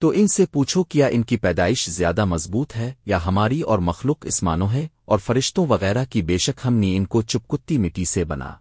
تو ان سے پوچھو کیا ان کی پیدائش زیادہ مضبوط ہے یا ہماری اور مخلوق اسمانوں ہے اور فرشتوں وغیرہ کی بے شک ہم نے ان کو چپکتی مٹی سے بنا۔